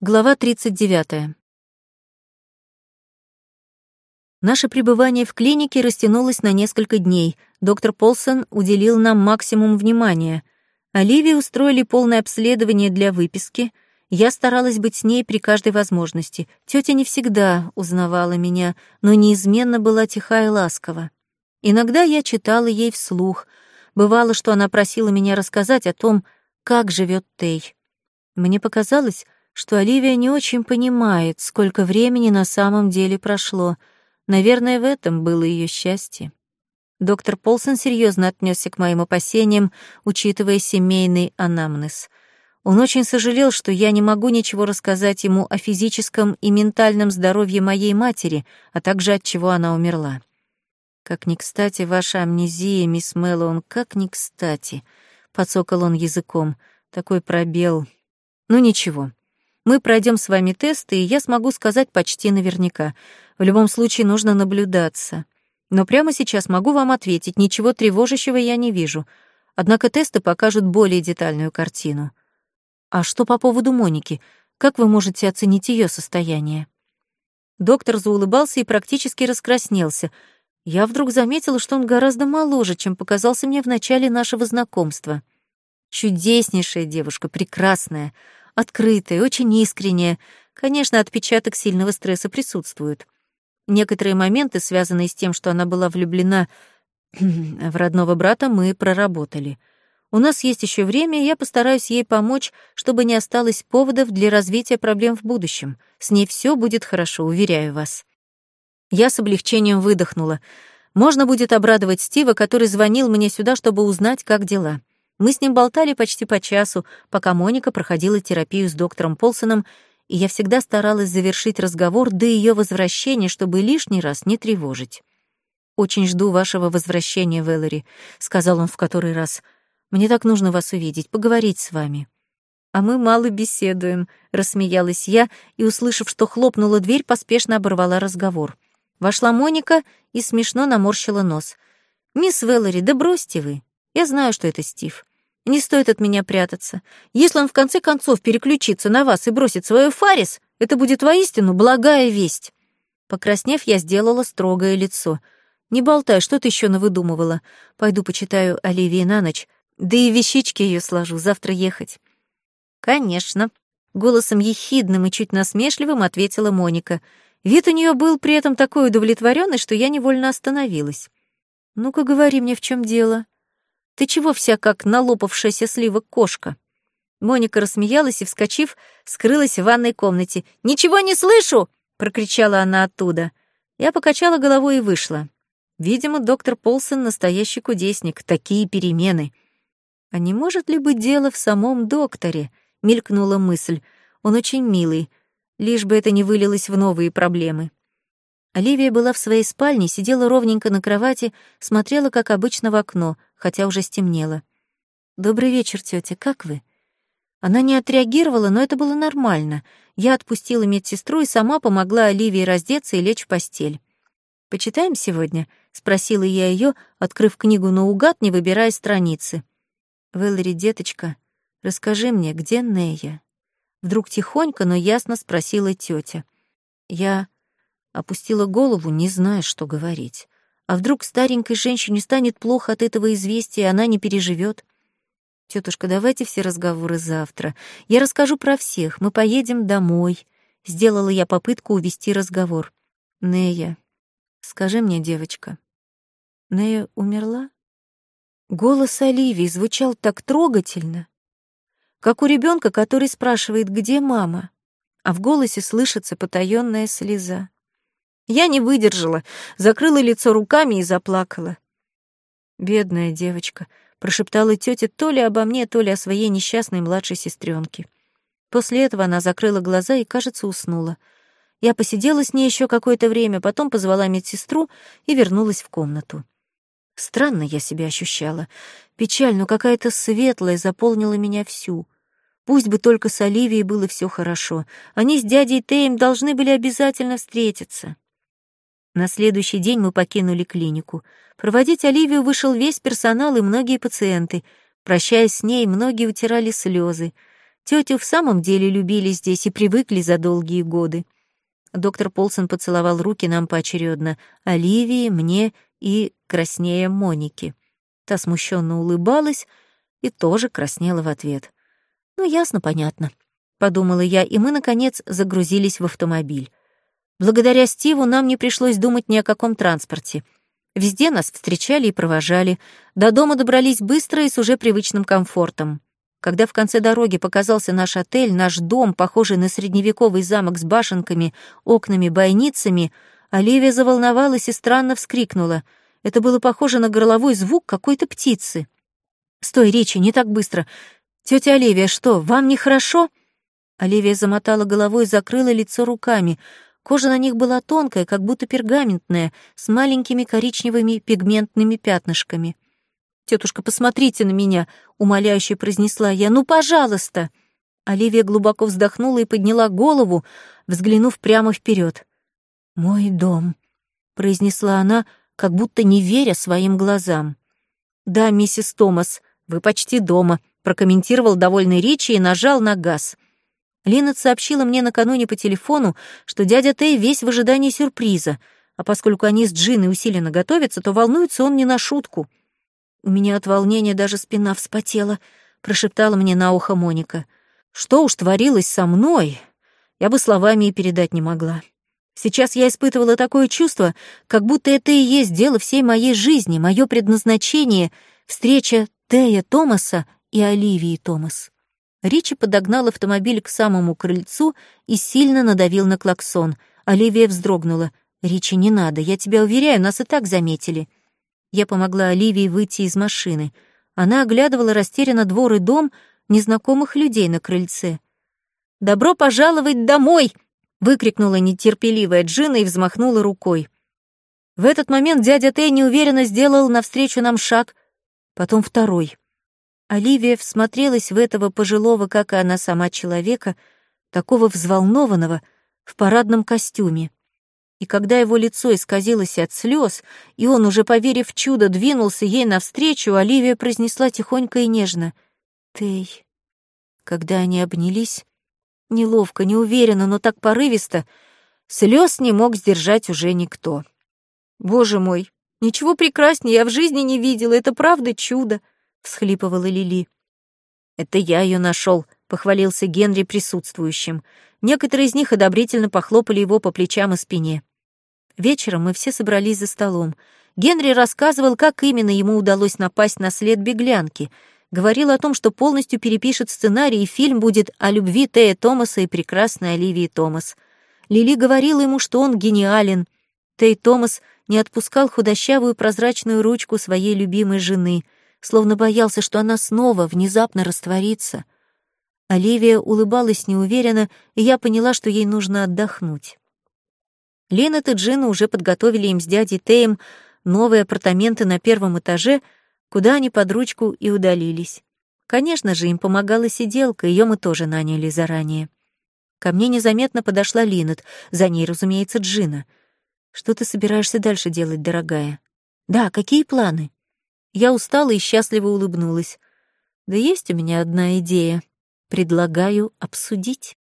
Глава 39. Наше пребывание в клинике растянулось на несколько дней. Доктор Полсон уделил нам максимум внимания. Оливии устроили полное обследование для выписки. Я старалась быть с ней при каждой возможности. Тётя не всегда узнавала меня, но неизменно была тиха и ласкова. Иногда я читала ей вслух. Бывало, что она просила меня рассказать о том, как живет Тей. Мне показалось, что Оливия не очень понимает, сколько времени на самом деле прошло. Наверное, в этом было ее счастье. Доктор Полсон серьезно отнесся к моим опасениям, учитывая семейный анамнез. Он очень сожалел, что я не могу ничего рассказать ему о физическом и ментальном здоровье моей матери, а также от чего она умерла. «Как ни кстати ваша амнезия, мисс Мэллоун, как ни кстати», — подсокал он языком. «Такой пробел. Ну ничего, мы пройдем с вами тесты, и я смогу сказать почти наверняка. В любом случае нужно наблюдаться. Но прямо сейчас могу вам ответить, ничего тревожащего я не вижу. Однако тесты покажут более детальную картину. А что по поводу Моники? Как вы можете оценить ее состояние? Доктор заулыбался и практически раскраснелся. Я вдруг заметила, что он гораздо моложе, чем показался мне в начале нашего знакомства. Чудеснейшая девушка, прекрасная — открытая, очень искренняя. Конечно, отпечаток сильного стресса присутствует. Некоторые моменты, связанные с тем, что она была влюблена в родного брата, мы проработали. У нас есть еще время, я постараюсь ей помочь, чтобы не осталось поводов для развития проблем в будущем. С ней все будет хорошо, уверяю вас. Я с облегчением выдохнула. Можно будет обрадовать Стива, который звонил мне сюда, чтобы узнать, как дела. Мы с ним болтали почти по часу, пока Моника проходила терапию с доктором Полсоном, и я всегда старалась завершить разговор до ее возвращения, чтобы лишний раз не тревожить. «Очень жду вашего возвращения, Вэллори», — сказал он в который раз. «Мне так нужно вас увидеть, поговорить с вами». «А мы мало беседуем», — рассмеялась я, и, услышав, что хлопнула дверь, поспешно оборвала разговор. Вошла Моника и смешно наморщила нос. «Мисс Веллори, да бросьте вы. Я знаю, что это Стив. Не стоит от меня прятаться. Если он в конце концов переключится на вас и бросит свою Фарис, это будет воистину благая весть. Покраснев, я сделала строгое лицо. Не болтай, что ты еще навыдумывала. Пойду почитаю Оливии на ночь, да и вещички ее сложу, завтра ехать. Конечно. Голосом ехидным и чуть насмешливым ответила Моника. Вид у нее был при этом такой удовлетворенный, что я невольно остановилась. «Ну-ка, говори мне, в чем дело?» Ты чего вся как налопавшаяся сливок кошка?» Моника рассмеялась и, вскочив, скрылась в ванной комнате. «Ничего не слышу!» — прокричала она оттуда. Я покачала головой и вышла. Видимо, доктор Полсон — настоящий кудесник. Такие перемены. «А не может ли быть дело в самом докторе?» — мелькнула мысль. «Он очень милый, лишь бы это не вылилось в новые проблемы». Оливия была в своей спальне, сидела ровненько на кровати, смотрела, как обычно, в окно, хотя уже стемнело. «Добрый вечер, тетя, как вы?» Она не отреагировала, но это было нормально. Я отпустила медсестру и сама помогла Оливии раздеться и лечь в постель. «Почитаем сегодня?» — спросила я ее, открыв книгу наугад, не выбирая страницы. «Вэллори, деточка, расскажи мне, где Нея?» Вдруг тихонько, но ясно спросила тетя. Я Опустила голову, не зная, что говорить. А вдруг старенькой женщине станет плохо от этого известия, она не переживет? Тетушка, давайте все разговоры завтра. Я расскажу про всех. Мы поедем домой. Сделала я попытку увести разговор. Нея, скажи мне, девочка, Нея умерла? Голос Оливии звучал так трогательно, как у ребенка, который спрашивает, где мама, а в голосе слышится потаённая слеза. Я не выдержала, закрыла лицо руками и заплакала. «Бедная девочка», — прошептала тетя то ли обо мне, то ли о своей несчастной младшей сестренке. После этого она закрыла глаза и, кажется, уснула. Я посидела с ней еще какое-то время, потом позвала медсестру и вернулась в комнату. Странно я себя ощущала. Печаль, но какая-то светлая заполнила меня всю. Пусть бы только с Оливией было все хорошо. Они с дядей Теем должны были обязательно встретиться. На следующий день мы покинули клинику. Проводить Оливию вышел весь персонал и многие пациенты. Прощаясь с ней, многие утирали слезы. Тетю в самом деле любили здесь и привыкли за долгие годы. Доктор Полсон поцеловал руки нам поочередно, Оливии, мне и краснее Моники. Та смущенно улыбалась и тоже краснела в ответ. «Ну, ясно, понятно», — подумала я, и мы, наконец, загрузились в автомобиль. Благодаря Стиву нам не пришлось думать ни о каком транспорте. Везде нас встречали и провожали. До дома добрались быстро и с уже привычным комфортом. Когда в конце дороги показался наш отель, наш дом, похожий на средневековый замок с башенками, окнами, бойницами, Оливия заволновалась и странно вскрикнула. Это было похоже на горловой звук какой-то птицы. «Стой, Ричи, не так быстро. Тетя Оливия, что, вам нехорошо?» Оливия замотала головой и закрыла лицо руками. Кожа на них была тонкая, как будто пергаментная, с маленькими коричневыми пигментными пятнышками. «Тетушка, посмотрите на меня!» — умоляюще произнесла я. «Ну, пожалуйста!» Оливия глубоко вздохнула и подняла голову, взглянув прямо вперед. «Мой дом», — произнесла она, как будто не веря своим глазам. «Да, миссис Томас, вы почти дома», — прокомментировал довольный Ричи и нажал на газ. Линнет сообщила мне накануне по телефону, что дядя Тей весь в ожидании сюрприза, а поскольку они с Джиной усиленно готовятся, то волнуется он не на шутку — у меня от волнения даже спина вспотела, прошептала мне на ухо Моника. Что уж творилось со мной, я бы словами и передать не могла. Сейчас я испытывала такое чувство, как будто это и есть дело всей моей жизни, мое предназначение — встреча Тея Томаса и Оливии Томас. Ричи подогнал автомобиль к самому крыльцу и сильно надавил на клаксон. Оливия вздрогнула. «Ричи, не надо, я тебя уверяю, нас и так заметили». Я помогла Оливии выйти из машины. Она оглядывала растерянно двор и дом незнакомых людей на крыльце. «Добро пожаловать домой!» — выкрикнула нетерпеливая Джина и взмахнула рукой. В этот момент дядя Тэй неуверенно сделал навстречу нам шаг, потом второй. Оливия всмотрелась в этого пожилого, как и она сама, человека, такого взволнованного, в парадном костюме. И когда его лицо исказилось от слез, и он, уже поверив чудо, двинулся ей навстречу, Оливия произнесла тихонько и нежно «Тей». Когда они обнялись, неловко, неуверенно, но так порывисто, слез не мог сдержать уже никто. «Боже мой, ничего прекраснее я в жизни не видела, это правда чудо», — всхлипывала Лили. «Это я ее нашел», — похвалился Генри присутствующим. Некоторые из них одобрительно похлопали его по плечам и спине. Вечером мы все собрались за столом. Генри рассказывал, как именно ему удалось напасть на след беглянки. Говорил о том, что полностью перепишет сценарий, и фильм будет о любви Тея Томаса и прекрасной Оливии Томас. Лили говорила ему, что он гениален. Тей Томас не отпускал худощавую прозрачную ручку своей любимой жены, словно боялся, что она снова внезапно растворится. Оливия улыбалась неуверенно, и я поняла, что ей нужно отдохнуть. Ленет и Джина уже подготовили им с дядей Теем новые апартаменты на первом этаже, куда они под ручку и удалились. Конечно же, им помогала сиделка, ее мы тоже наняли заранее. Ко мне незаметно подошла Линет, за ней, разумеется, Джина. «Что ты собираешься дальше делать, дорогая?» «Да, какие планы?» Я устала и счастливо улыбнулась. «Да есть у меня одна идея. Предлагаю обсудить».